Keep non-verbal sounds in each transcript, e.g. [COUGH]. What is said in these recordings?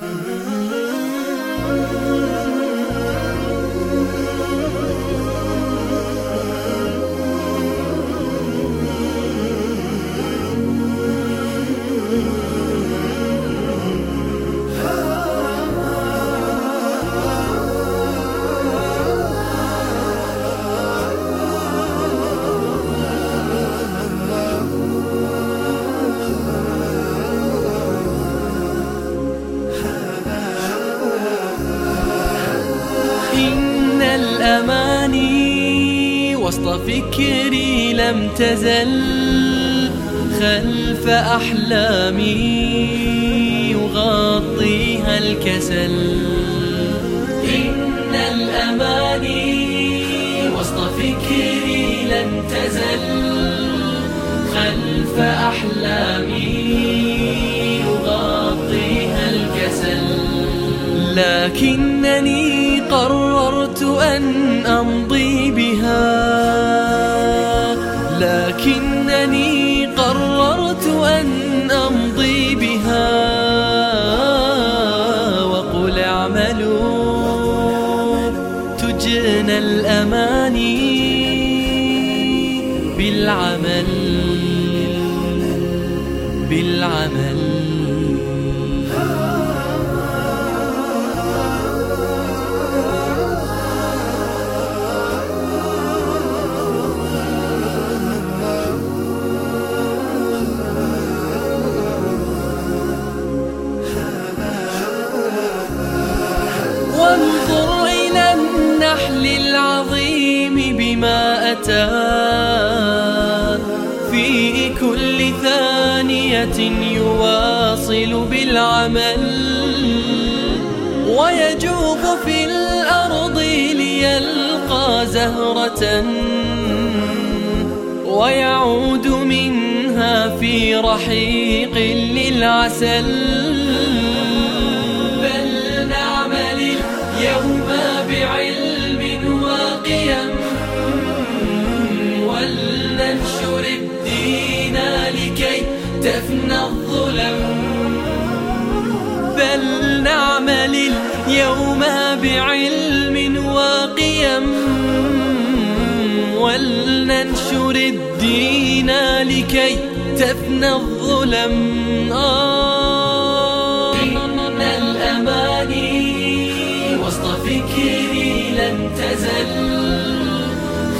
إن [LAUGHS] الأماني وسط فكري لم تزل خلف أحلامي يغطيها الكسل. إن الأماني وسط فكري لم تزل خلف أحلامي يغطيها الكسل. لكنني قررت أمضي بها لكنني قررت أن أمضي بها. وقل اعملوا تجنى الأماني بالعمل بالعمل. وانظر إلى النحل العظيم بما أتى في كل ثانية يواصل بالعمل ويجوب في الأرض ليلقى زهرة ويعود منها في رحيق للعسل بل نعمل اليوم بعلم وقيم ولننشر الدين لكي تفنى الظلم. آه إن الأماني وسط فكري لن تزل.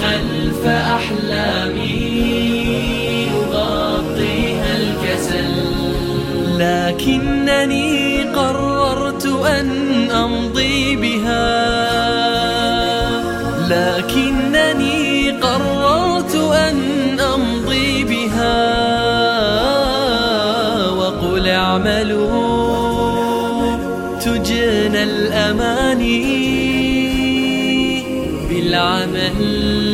خلف أحلامي يغطيها الكسل. لكنني أمضي بها. لكنني قررت أن أمضي بها. وقل اعملوا. تجنى الأماني بالعمل بالعمل.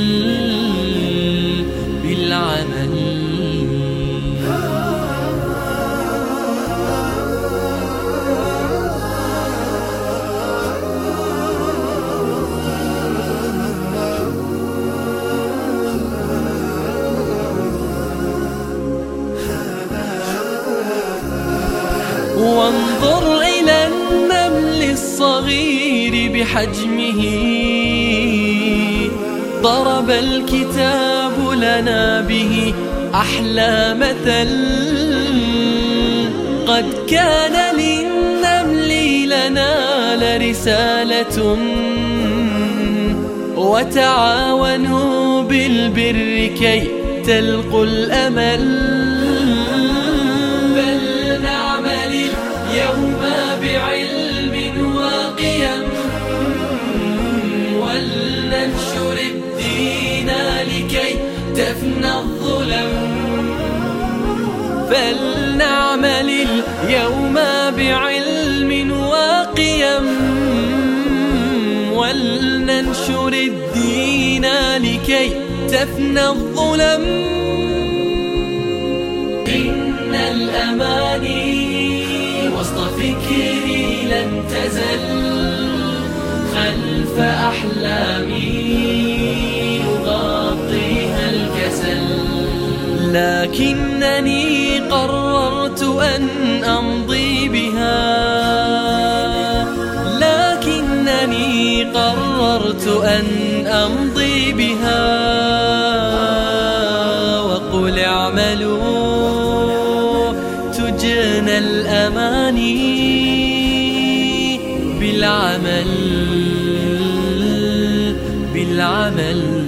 الصغير بحجمه. ضرب الكتاب لنا به أحلى مثل. قد كان للنمل لنا لرسالة. وتعاونوا بالبر كي تلقوا الأمل. اليوم بعلم وقيم ولننشر الدين لكي تفنى الظلم. إن الأماني وسط فكري لن تزل خلف أحلامي. لكنني قررت أن أمضي بها. لكنني قررت أن أمضي بها. وقل اعملوا تجنى الأماني بالعمل بالعمل.